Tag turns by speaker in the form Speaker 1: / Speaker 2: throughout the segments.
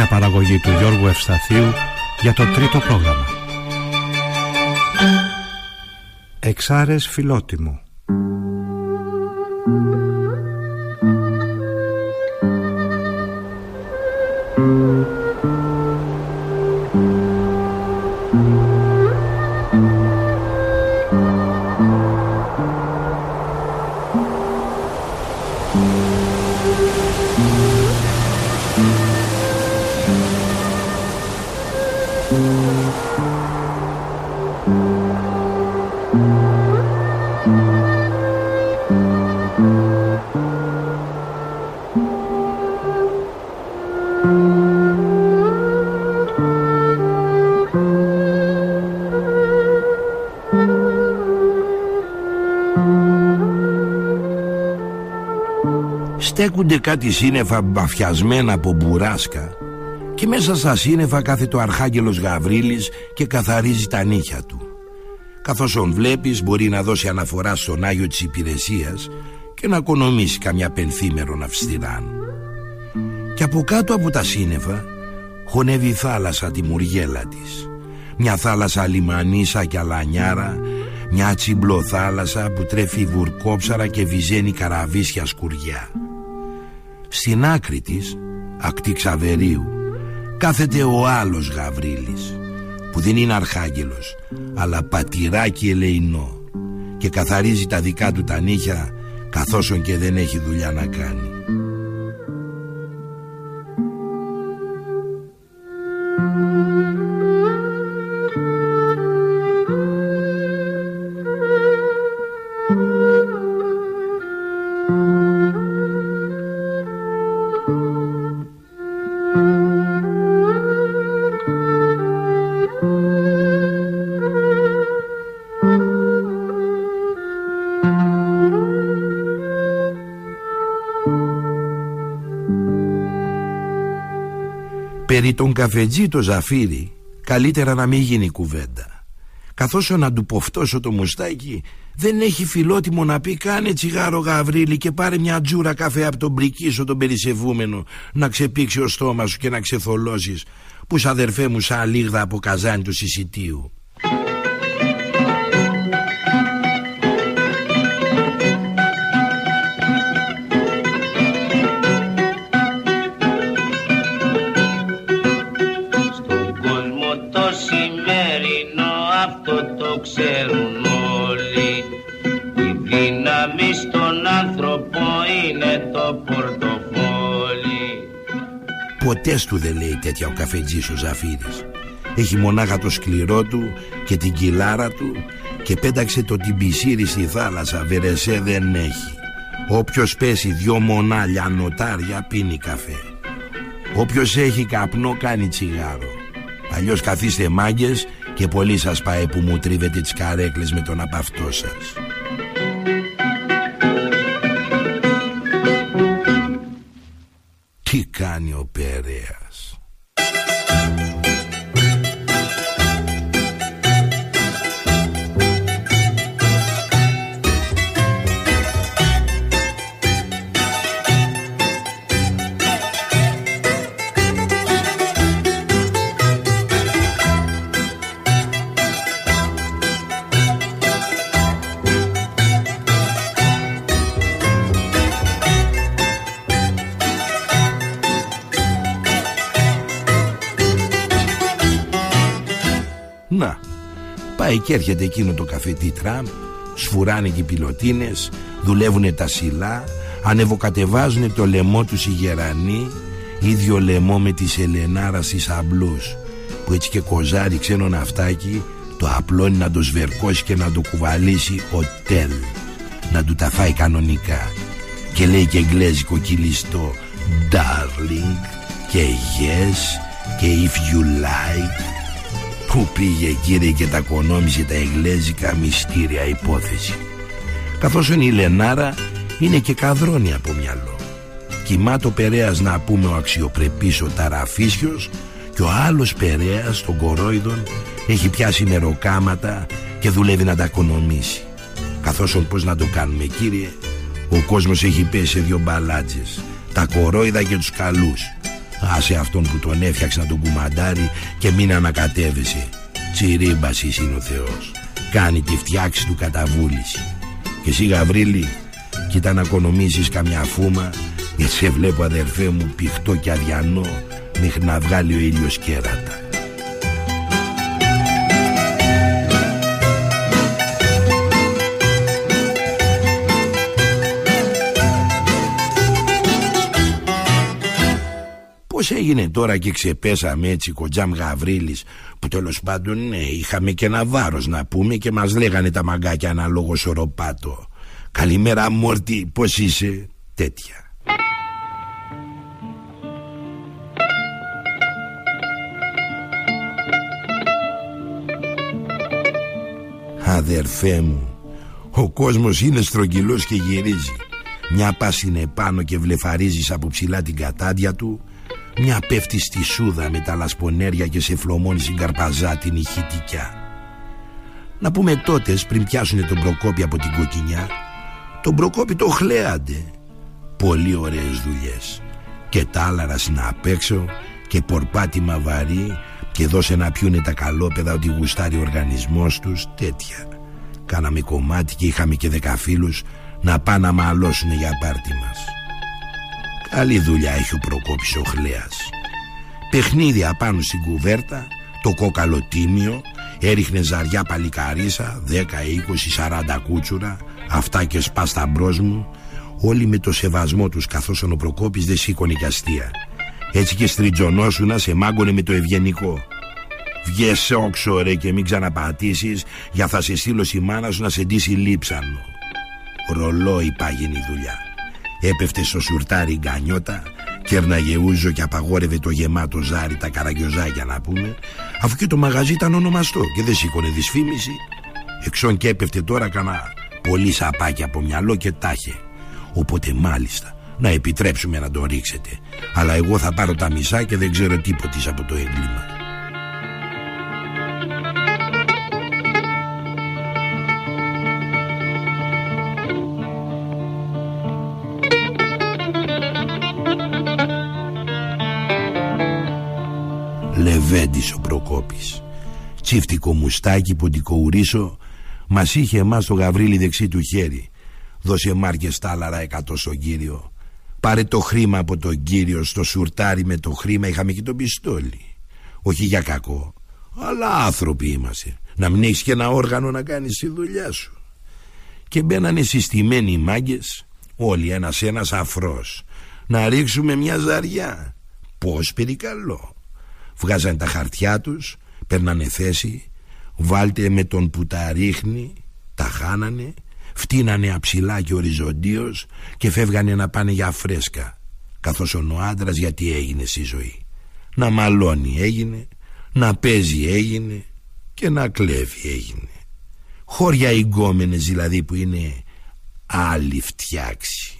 Speaker 1: Μια παραγωγή του Γιώργου Ευσταθίου για το τρίτο πρόγραμμα. Εξάρες Φιλότιμου
Speaker 2: στέκονται κάτι σύννεφα μπαφιασμένα από μπουράσκα και μέσα στα σύννεφα κάθεται ο Αρχάγγελος Γαβρίλης και καθαρίζει τα νύχια του. Καθώς τον βλέπεις μπορεί να δώσει αναφορά στον Άγιο της Υπηρεσίας και να οικονομήσει καμιά πενθήμερο αυστηράν. Και από κάτω από τα σύννεφα χωνεύει η θάλασσα τη μουργέλα της. Μια θάλασσα λιμανίσα και αλανιάρα, μια τσιμπλοθάλασσα που τρέφει βουρκόψαρα και βυζένει καραβίσια σκουριά. Στην άκρη της, ακτή Ξαβερίου, κάθεται ο άλλος Γαβρίλης που δεν είναι αρχάγγελος αλλά πατηράκι ελεηνό και καθαρίζει τα δικά του τα νύχια καθώς και δεν έχει δουλειά να κάνει. Περί τον καφετζή το Ζαφύρι καλύτερα να μην γίνει κουβέντα. Καθώς να του ποφτώσω το μουστάκι δεν έχει φιλότιμο να πει κάνε τσιγάρο γαβρίλι και πάρε μια τζούρα καφέ από τον πρικίσο τον περισεβούμενο να ξεπήξει ο στόμα σου και να ξεθολώσεις που αδερφέ μου σαν λίγδα από καζάνι του συσιτίου ποτές του δεν λέει τέτοια ο καφετζής ο Ζαφύρης. Έχει μονάχα το σκληρό του και την κιλάρα του Και πέταξε το τυμπισίρι στη θάλασσα. Βερεσέ δεν έχει. Όποιος πέσει δυο μονάλια νοτάρια πίνει καφέ. Όποιος έχει καπνό κάνει τσιγάρο. Αλλιώς καθίστε μάγκες και πολύ σας πάει που μου τρίβετε τις καρέκλες με τον απαυτό σας Τι κάνει Πάει και έρχεται εκείνο το καφετή τραμ Σφουράνε και οι πιλωτίνες Δουλεύουνε τα σιλά Ανεβοκατεβάζουνε το λαιμό τους οι γερανοί Ίδιο λαιμό με τη Ελενάρας στις αμπλούς Που έτσι και κοζάρι ξένο ναυτάκι Το απλώνει να το σβερκώσει και να το κουβαλήσει ο τέλ Να του τα φάει κανονικά. Και λέει και εγγλέζικο κυλιστό Darling και Yes και If You Like Πού πήγε κύριε και τα κονόμησε τα εγγλέζικα μυστήρια υπόθεση. Καθώς η Λενάρα είναι και καδρόνη από μυαλό. Κοιμάτο Περέας να πούμε ο αξιοπρεπής ο Ταραφίσιος Και ο άλλος Περέας των κορόιδων έχει πιάσει νεροκάματα και δουλεύει να τα κονομήσει. Καθώς πως να το κάνουμε κύριε Ο κόσμος έχει πέσει σε δύο μπαλάτσες Τα κορόιδα και τους καλούς Άσε αυτόν που τον έφτιαξε να τον κουμαντάρει και μην ανακατεύεσαι. Τσιρίμπασης είναι ο Θεός. Κάνει τη φτιάξη του καταβούληση. Και εσύ Γαβρίλη, κοίτα να οικονομήσεις καμιά φούμα, γιατί σε βλέπω αδερφέ μου πηχτό και αδιανό μέχρι να βγάλει ο ήλιος κέρατα. Πώς έγινε τώρα και ξεπέσαμε έτσι κοντζάμ Γαβρίλης που τέλος πάντων ναι, είχαμε και ένα βάρος να πούμε και μας λέγανε τα μαγκάκια αναλόγως σωροπάτο. Καλημέρα Μόρτι, πώς είσαι, τέτοια. Αδερφέ μου, ο κόσμος είναι στρογγυλός και γυρίζει. Μια πας είναι πάνω και βλεφαρίζεις από ψηλά την κατάντια του μια πέφτει στη σούδα με τα λασπονέρια και σε φλωμώνει στην καρπαζά την ηχητικιά. Να πούμε τότες πριν πιάσουνε τον Προκόπη από την κοκκινιά. Τον Προκόπη το χλέαντε. Πολύ ωραίες δουλειές. Και τάλαρα να απ' έξω Και πορπάτημα βαρύ Και δώσε να πιούνε τα καλόπεδα Ότι γουστάρει ο οργανισμός τους. Τέτοια. Κάναμε κομμάτι και είχαμε και δέκα φίλους Να πάνε να μαλώσουνε για πάρτι μας Καλή δουλειά έχει ο Προκόπης ο Χλέας. Παιχνίδια πάνω στην κουβέρτα Το κόκαλο τίμιο Έριχνε ζαριά παλικαρίσα 10, 20, 40 κούτσουρα Αυτά και σπάστα μπρος μου. Όλοι με το σεβασμό τους Καθώς ο Προκόπης δεν σήκωνε κι αστεία. Έτσι και στριτζονόσουνα σε μάγκωνε με το ευγενικό. Βγες όξο ρε και μην ξαναπατήσεις Για θα σε στείλω η μάνα σου να σε ντύσει λείψανο Ρολόι πάγινη δουλειά Έπεφτε στο σουρτάρι γκανιώτα Κέρναγε ούζο και απαγόρευε το γεμάτο ζάρι Τα καραγκιόζάκια να πούμε Αφού και το μαγαζί ήταν ονομαστό Και δεν σήκωνε δυσφήμιση. Εξών και έπεφτε τώρα κανένα πολύ σαπάκι από μυαλό και τάχε. Οπότε μάλιστα να επιτρέψουμε να το ρίξετε. Αλλά εγώ θα πάρω τα μισά και δεν ξέρω τίποτε από το έγκλημα Λεβέντης ο Προκόπης Τσίφτικο μουστάκι ποντικοουρίσο Μας είχε εμάς το γαβρίλι δεξί του χέρι. Δώσε μάρκες τάλαρα εκατό στον κύριο. Πάρε το χρήμα από τον κύριο Στο σουρτάρι με το χρήμα είχαμε και τον πιστόλι. Όχι για κακό Αλλά άνθρωποι είμαστε. Να μην έχεις και ένα όργανο να κάνεις τη δουλειά σου. Και μπαίνανε συστημένοι οι μάγκες Όλοι ένας ένας αφρός. Να ρίξουμε μια ζαριά. Πώς περικαλώ Βγάζανε τα χαρτιά τους Παίρνανε θέση Βάλτε με τον που τα ρίχνει Τα χάνανε Φτύνανε αψηλά και οριζοντίως Και φεύγανε να πάνε για φρέσκα Καθώς ο άντρας γιατί έγινε στη ζωή. Να μαλώνει έγινε Να παίζει έγινε Και να κλέβει έγινε. Χώρια εγκόμενες δηλαδή που είναι άλλη φτιάξη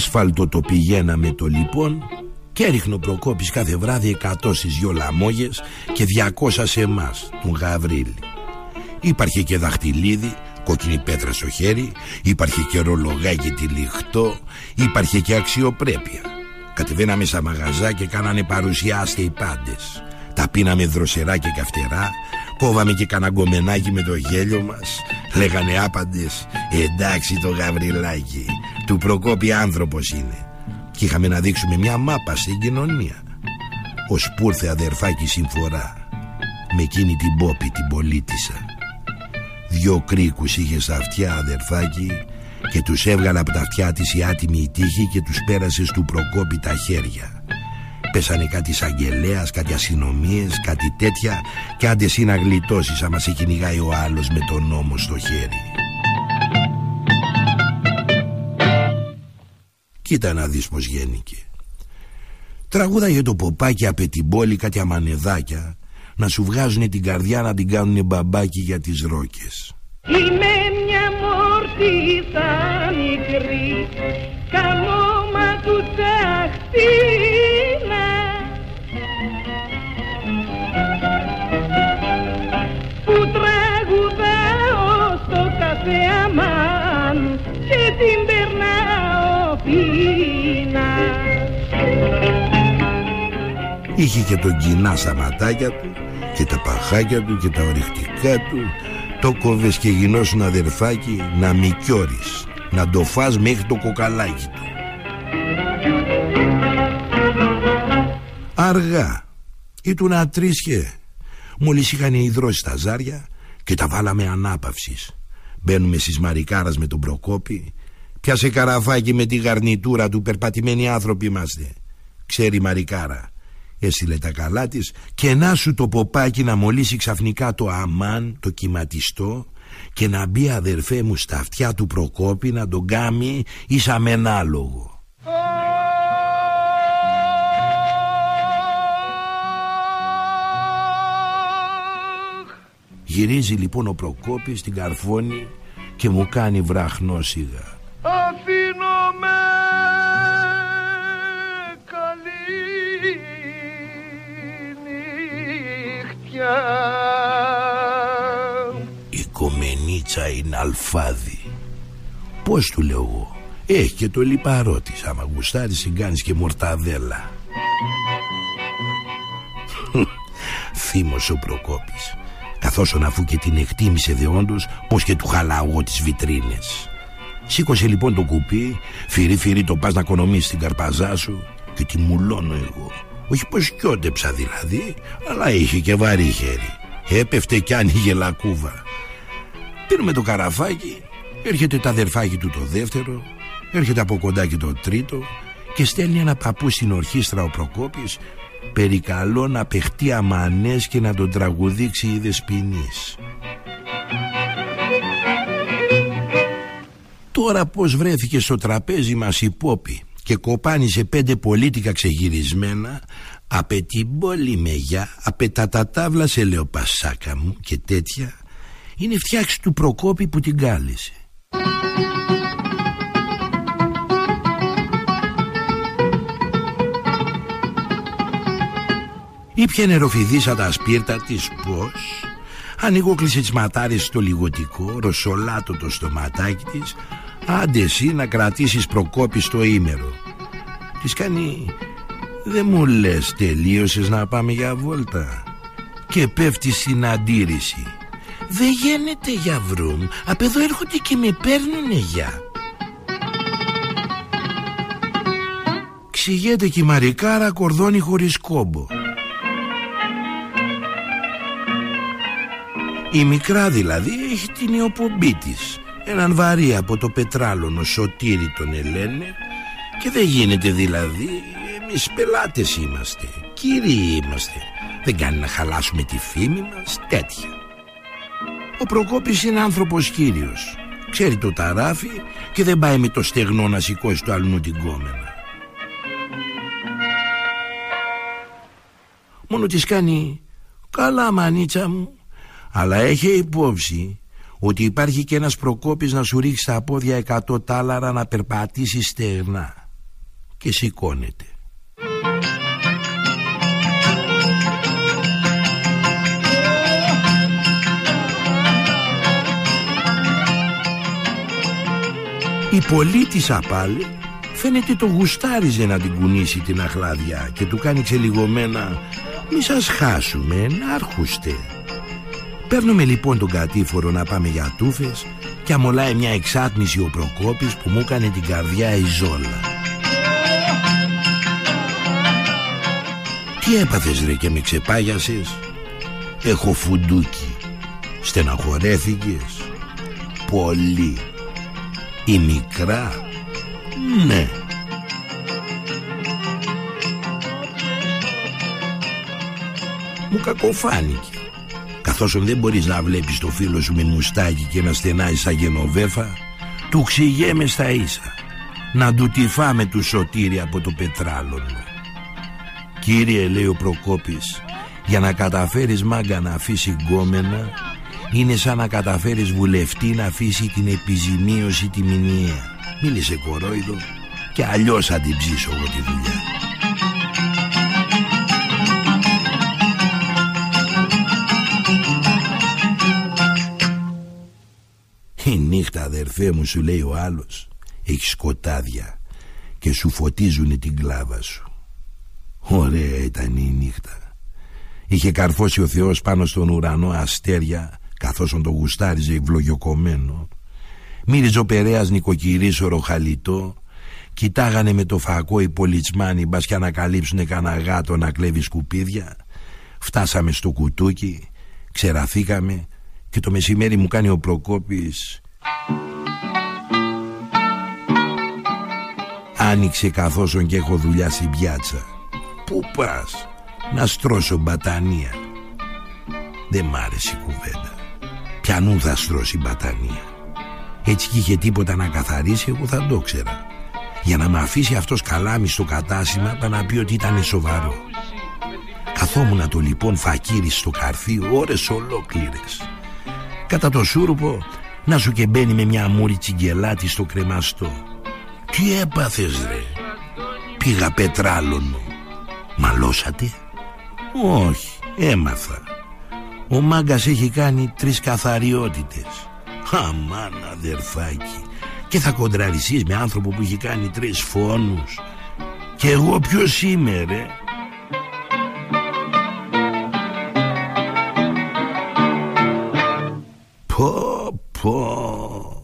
Speaker 2: Άσφαλτο το πηγαίναμε το λοιπόν και έριχνε ο Προκόπης κάθε βράδυ εκατό στις δυο λαμόγες και διακόσας σε εμάς, τον Γαβρίλη. Υπάρχε και δαχτυλίδι, κόκκινη πέτρα στο χέρι, υπάρχει και ρολογάκι τυλιχτό, υπάρχει και αξιοπρέπεια. Κατεβαίναμε στα μαγαζά και κάνανε παρουσιάστε οι πάντες. Τα πίναμε δροσερά και καυτερά Κόβαμε και καναγκομενάκι με το γέλιο μας. Λέγανε άπαντες Εντάξει το γαβριλάκι Του Προκόπη άνθρωπος είναι Και είχαμε να δείξουμε μια μάπα στην κοινωνία. Ως πούρθε αδερφάκι συμφορά. Με εκείνη την πόπη την πολίτησα. Δυο κρίκους είχε στα αυτιά αδερφάκι Και τους έβγαλε από τα αυτιά της η άτιμη η τύχη Και τους πέρασε του Προκόπη τα χέρια Πέσανε κάτι εισαγγελέα, κάτι αστυνομίες, κάτι τέτοια. Και άντε εσύ να γλιτώσεις άμα σε κυνηγάει ο άλλος με τον νόμο στο χέρι. Κοίτα να δεις πως γέννηκε. Τραγούδα για το ποπάκι απ' την πόλη κάτι αμανεδάκια. Να σου βγάζουν την καρδιά να την κάνουν μπαμπάκι για τις ρόκες.
Speaker 3: Είμαι μια μόρτισα μικρή Καμώμα του τσαχτίνα την περνάω πίνα
Speaker 2: Είχε και τον κοινά στα ματάκια του και τα παχάκια του και τα ορυχτικά του. Το κόβες και γινώσουν αδερφάκι να μικιόρεις να το φας μέχρι το κοκαλάκι του. Αργά. Ήτουν ατρίσχε. Μόλις είχαν υδρώσεις τα ζάρια Και τα βάλαμε ανάπαυσης. Μπαίνουμε στις Μαρικάρας με τον Προκόπη Πιάσε καραφάκι με τη γαρνιτούρα του Περπατημένοι άνθρωποι είμαστε. Ξέρει η Μαρικάρα. Έστειλε τα καλά της. Και να σου το ποπάκι να μολύσει ξαφνικά το αμάν Το κυματιστό Και να μπει αδερφέ μου στα αυτιά του Προκόπη Να τον κάμει ίσα μενάλογο Γυρίζει λοιπόν ο Προκόπης στην καρφώνη και μου κάνει βραχνόσιγα.
Speaker 3: Αφήνω νύχτια
Speaker 2: Η κομμενίτσα είναι αλφάδι. Πώς του λέω εγώ; Έχει και το λιπαρό της Άμα γουστάρεις συγκάνεις και μορταδέλα Θύμος ο Προκόπης Καθώς αφού και την εκτίμησε δεόντως Πως και του χαλάω εγώ τις βιτρίνες Σήκωσε λοιπόν το κουπί Φυρί φυρί το πας να οικονομήσεις την καρπαζά σου Και τη μουλώνω εγώ Όχι πως κιόντεψα δηλαδή Αλλά είχε και βαρύ χέρι. Έπεφτε κι άνοιγε λακκούβα. Πήρουμε το καραφάκι Έρχεται τα αδερφάκι του το δεύτερο Έρχεται από κοντά και το τρίτο Και στέλνει ένα παππού στην ορχήστρα ο Προκόπης Περικαλώ να παιχτεί αμανές και να τον τραγουδήξει η Δεσποινής. Τώρα πως βρέθηκε στο τραπέζι μας η Πόπη Και κοπάνισε πέντε πολίτικα ξεγυρισμένα. Απε την πόλη μεγιά Απε τα τατάβλα σε λεοπασάκα μου Και τέτοια. Είναι φτιάξη του Προκόπη που την κάλεσε. Ήπια νεροφιδίσα τα σπίρτα της πως Ανοιγόκλεισε τις ματάρες στο λιγοτικό Ροσολάτο το στοματάκι της. Άντε εσύ να κρατήσεις προκόπη στο ήμερο Της κάνει Δεν μου λες τελείωσες να πάμε για βόλτα. Και πέφτει στην αντίρρηση. Δεν γίνεται για βρούμ. Απ' εδώ έρχονται και με παίρνουνε για Ξηγέται και η Μαρικάρα κορδόνι χωρίς κόμπο. Η μικρά δηλαδή έχει την ιοπομπή της. Έναν βαρύ από το πετράλωνο σωτήρι τον ελένε Και δεν γίνεται δηλαδή. Εμείς πελάτες είμαστε. Κύριοι είμαστε. Δεν κάνει να χαλάσουμε τη φήμη μας. Τέτοια. Ο Προκόπης είναι άνθρωπος κύριος. Ξέρει το ταράφι Και δεν πάει με το στεγνό να σηκώσει το αλλού την κόμενα. Μόνο της κάνει Καλά μανίτσα μου αλλά έχει υπόψη ότι υπάρχει και ένας προκόπης να σου ρίξει τα πόδια εκατό τάλαρα να περπατήσεις στεγνά και σηκώνεται. Η πολίτησα πάλι φαίνεται το γουστάριζε να την κουνήσει την αχλάδια και του κάνει ξελιγωμένα «Μη σας χάσουμε, να αρχουστε». Παίρνουμε λοιπόν τον κατήφορο να πάμε για τούφες και αμολάει μια εξάτμιση ο Προκόπης που μου έκανε την καρδιά η ζόλα. Τι έπαθες ρε και με ξεπάγιασες; Έχω φουντούκι. Στεναχωρέθηκες. Πολύ. Η μικρά. Ναι. Μου κακοφάνηκε. Καθώς δεν μπορείς να βλέπεις το φίλο σου με μουστάκι και να στενάει σαν γενοβέφα Του ξηγέμε στα ίσα. Να του τυφάμε του σωτήρι από το πετράλωνο Κύριε λέει ο Προκόπης Για να καταφέρεις μάγκα να αφήσει γκόμενα Είναι σαν να καταφέρεις βουλευτή να αφήσει την επιζημίωση τη μηνιαία. Μίλησε κορόιδο και αλλιώς θα την ψήσω εγώ τη δουλειά. Η νύχτα αδερφέ μου σου λέει ο άλλος Έχει σκοτάδια Και σου φωτίζουνε την κλάβα σου Ωραία ήταν η νύχτα. Είχε καρφώσει ο Θεός πάνω στον ουρανό αστέρια Καθώς τον το γουστάριζε ευλογιοκομμένο. Μύριζε ο Περέας νοικοκυρής οροχαλιτό Κοιτάγανε με το φακό οι πολιτσμάνοι Μπας και ανακαλύψουνε κανένα γάτο να κλέβει σκουπίδια. Φτάσαμε στο κουτούκι Ξεραφήκαμε Και το μεσημέρι μου κάνει ο Προκόπης. Άνοιξε καθώς και έχω δουλειά στην πιάτσα Πού πας Να στρώσω μπατανία; Δεν μ' άρεσε η κουβέντα. Πιανού θα στρώσει μπατανία. Έτσι κι είχε τίποτα να καθαρίσει Εγώ θα το ξέρα. Για να με αφήσει αυτός καλάμι στο κατάσημα Θα να πει ότι ήταν σοβαρό. Καθόμουνα το λοιπόν φακύρι στο καρφί ώρες ολόκληρες. Κατά το σούρουπο να σου και μπαίνει με μια μούρη τσιγκελάτη στο κρεμαστό. Τι έπαθες ρε; Πήγα πετράλωνο Μαλώσατε; Όχι έμαθα. Ο μάγκας έχει κάνει τρεις καθαριότητες. Αμάν αδερφάκι. Και θα κοντραρισείς με άνθρωπο που έχει κάνει τρεις φόνους. Και εγώ ποιος είμαι ρε; Πω πω.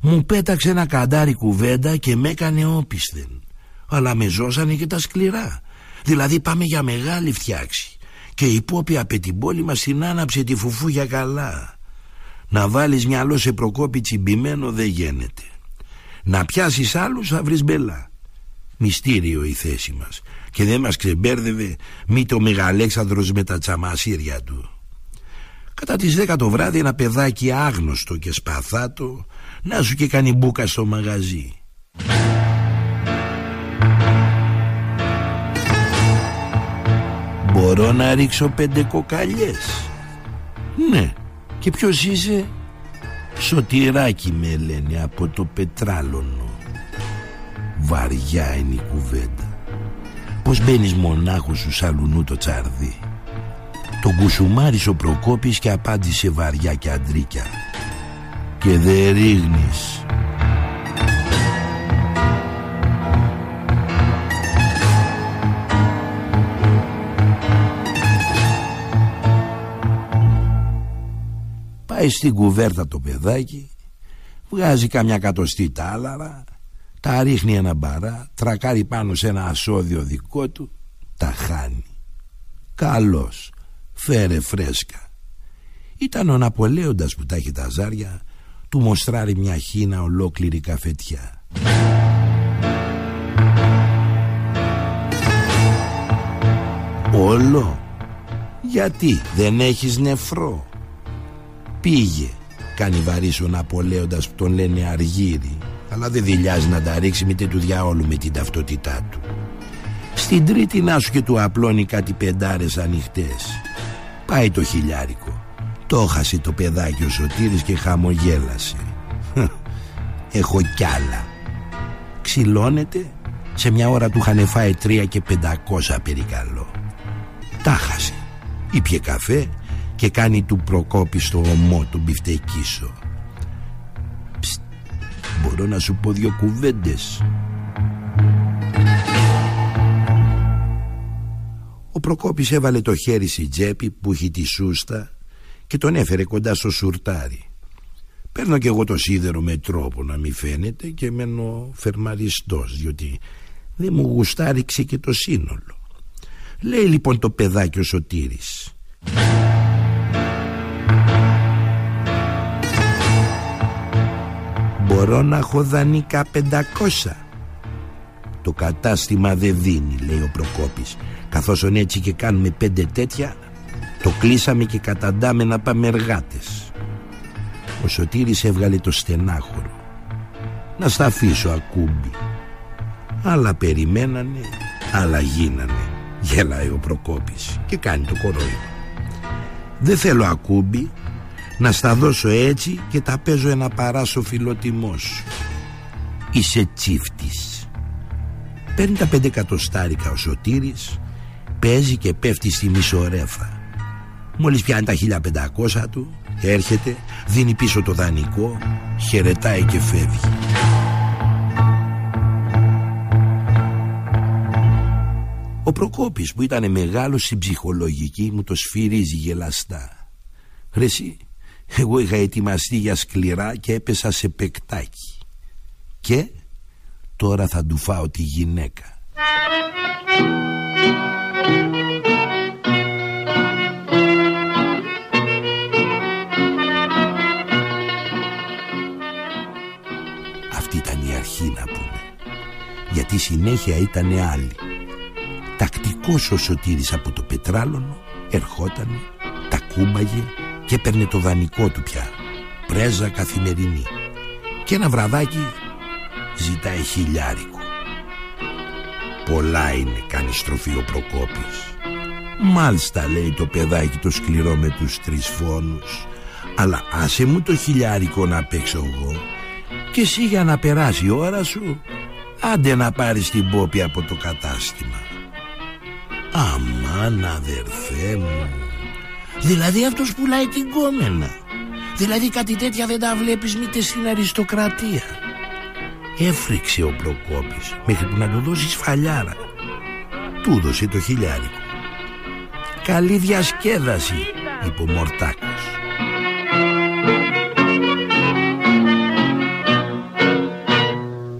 Speaker 2: Μου πέταξε ένα καντάρι κουβέντα και με έκανε όπισθεν. Αλλά με ζώσανε και τα σκληρά Δηλαδή πάμε για μεγάλη φτιάξη. Και η Πόπη απ' την πόλη μας την άναψε τη φουφού για καλά. Να βάλεις μυαλό σε προκόπη τσιμπημένο δεν γίνεται. Να πιάσεις άλλους θα βρεις μπελά. Μυστήριο η θέση μας. Και δεν μας ξεμπέρδευε μη το Μεγαλέξανδρος με τα τσαμασίρια του. Κατά τις δέκα το βράδυ ένα παιδάκι άγνωστο και σπαθάτο Να σου και κάνει μπούκα στο μαγαζί Μπορώ να ρίξω πέντε κοκαλιές. Ναι. Και ποιος είσαι; Σωτηράκι με λένε από το πετράλωνο. Βαριά είναι η κουβέντα. Πως μπαίνεις μονάχος σου σαλουνού το τσαρδί; Τον κουσουμάρισε ο Προκόπης και απάντησε βαριά και αντρίκια. Και δε ρίγνεις Πάει στην κουβέρτα το παιδάκι Βγάζει καμιά κατοστή τάλαρα Τα ρίχνει ένα μπαρά Τρακάρει πάνω σε ένα ασώδιο δικό του Τα χάνει. Καλός Φέρε φρέσκα. Ήταν ο Ναπολέοντας που τα έχει τα ζάρια Του μοστράρει μια χίνα ολόκληρη καφετιά. Όλο. Γιατί δεν έχεις νεφρό; Πήγε. Κάνει βαρύς ο Ναπολέοντας που τον λένε Αργύρι. Αλλά δεν δηλιάζει να τα ρίξει μήτε του διαόλου με την ταυτότητά του. Στην τρίτη να σου και του απλώνει κάτι πεντάρες ανοιχτές. Πάει το χιλιάρικο. Το χάσει το παιδάκι ο Σωτήρης και χαμογέλασε. Έχω κι άλλα. Ξυλώνεται. Σε μια ώρα του είχαν φάει τρία και πεντακόσα περικαλό. Τα χασε Ήπιε καφέ και κάνει του προκόπη στο ομό του μπιφτεκίσο Ψ, Μπορώ να σου πω δυο κουβέντες Ο Προκόπης έβαλε το χέρι στη τσέπη που έχει τη σούστα και τον έφερε κοντά στο σουρτάρι. Παίρνω κι εγώ το σίδερο με τρόπο να μην φαίνεται και μένω φερμαριστός διότι δεν μου γουστάριξε και το σύνολο. Λέει λοιπόν το παιδάκι ο Σωτήρης. Μπορώ να έχω δανείκα πεντακόσα. Το κατάστημα δεν δίνει λέει ο Προκόπης. Καθώς έτσι και κάνουμε πέντε τέτοια Το κλείσαμε και καταντάμε να πάμε εργάτες. Ο Σωτήρης έβγαλε το στενάχωρο. Να στα αφήσω ακούμπι. Άλλα περιμένανε, άλλα γίνανε Γελάει ο Προκόπης και κάνει το κορόιδο. Δεν θέλω ακούμπι Να στα δώσω έτσι και τα παίζω ένα παράσο φιλότιμό σου Είσαι τσίφτης. Παίρνει τα πέντε εκατοστάρικα ο Σωτήρης Παίζει και πέφτει στη μισορέφα Μόλις πιάνει τα 1500 του Έρχεται, δίνει πίσω το δανεικό Χαιρετάει και φεύγει. Ο Προκόπης που ήταν μεγάλος στην ψυχολογική μου το σφυρίζει γελαστά. Χρεσί, εγώ είχα ετοιμαστεί για σκληρά και έπεσα σε πεκτάκι Και τώρα θα του φάω τη γυναίκα. Αυτή ήταν η αρχή να πούμε. Γιατί συνέχεια ήταν άλλη. Τακτικός ο Σωτήρης από το πετράλωνο Ερχότανε, τα κούμπαγε και έπαιρνε το δανεικό του πια. Πρέζα καθημερινή. Και ένα βραδάκι ζητάει χιλιάρικο. Πολλά είναι κάνει στροφή ο Προκόπης. Μάλιστα λέει το παιδάκι το σκληρό με τους τρεις φόνους. Αλλά άσε μου το χιλιάρικο να παίξω εγώ. Και εσύ για να περάσει η ώρα σου Άντε να πάρεις την πόπη από το κατάστημα. Αμάν αδερφέ μου Δηλαδή αυτός πουλάει την κόμενα. Δηλαδή κάτι τέτοια δεν τα βλέπεις μήτε στην αριστοκρατία. Έφρυξε ο Προκόπης Μέχρι που να του δώσεις φαλιάρα. Του δώσε το χιλιάρικο. Καλή διασκέδαση Είπε ο Μορτάκος.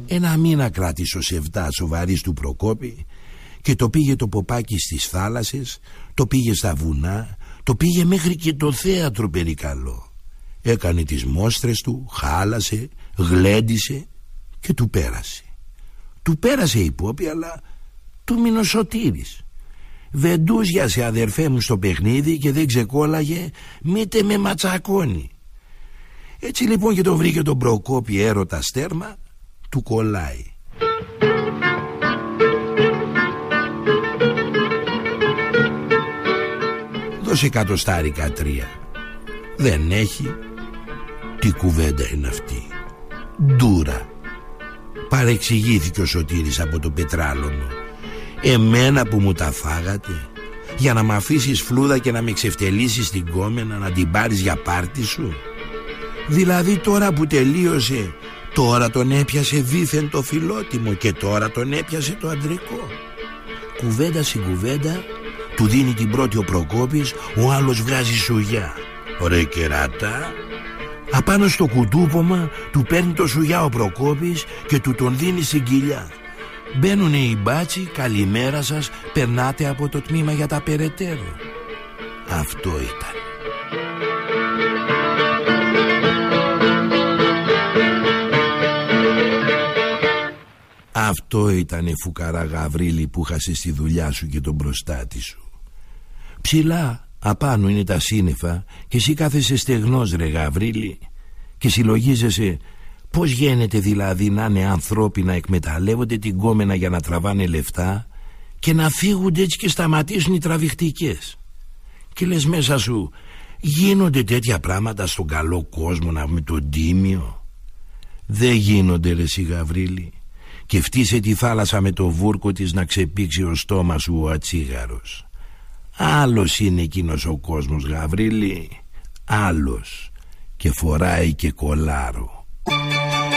Speaker 2: Ένα μήνα κράτησε ο Σεβδά σοβαρής του Προκόπη και το πήγε το ποπάκι στις θάλασσες, το πήγε στα βουνά, το πήγε μέχρι και το θέατρο περικαλό. Έκανε τις μόστρες του, χάλασε, γλέντισε και του πέρασε. Του πέρασε η πόπη αλλά του μείνω σωτήρης. Βεντούζιασε αδερφέ μου στο παιχνίδι και δεν ξεκόλαγε μήτε με ματσακώνει. Έτσι λοιπόν και το βρήκε τον Προκόπη έρωτας στέρμα, του κολλάει. Εκατοστάρικα τρία Δεν έχει. Τι κουβέντα είναι αυτή. Ντούρα. Παρεξηγήθηκε ο Σωτήρης από το πετράλωνο. Εμένα που μου τα φάγατε. Για να μ' αφήσεις φλούδα και να με ξεφτελίσεις την κόμενα Να την πάρεις για πάρτι σου. Δηλαδή τώρα που τελείωσε Τώρα τον έπιασε δίθεν το φιλότιμο Και τώρα τον έπιασε το αντρικό. Κουβέντα στην κουβέντα του δίνει την πρώτη ο Προκόπης Ο άλλος βγάζει σουγιά. Ωραία κεράτα Απάνω στο κουτούπομα του παίρνει το σουγιά ο Προκόπης Και του τον δίνει στην κοιλιά. Μπαίνουνε οι μπάτσι Καλημέρα σας Περνάτε από το τμήμα για τα περαιτέρω Αυτό ήταν. Αυτό ήτανε φουκαρά Γαβρίλη που χάσε στη δουλειά σου και τον προστάτη σου Ψηλά απάνω είναι τα σύννεφα και εσύ κάθεσαι στεγνός ρε Γαβρίλη και συλλογίζεσαι. Πώς γίνεται δηλαδή να είναι ανθρώποι να εκμεταλλεύονται την κόμενα για να τραβάνε λεφτά και να φύγουν έτσι και σταματήσουν οι τραβηχτικές; Και λες μέσα σου γίνονται τέτοια πράγματα στον καλό κόσμο να με τον τίμιο δεν γίνονται ρε εσύ Γαβρίλη. Και φτύσε τη θάλασσα με το βούρκο της να ξεπήξει ο στόμα σου ο ατσίγαρος Άλλος είναι εκείνος ο κόσμος Γαβρίλη. Άλλος. Και φοράει και κολάρο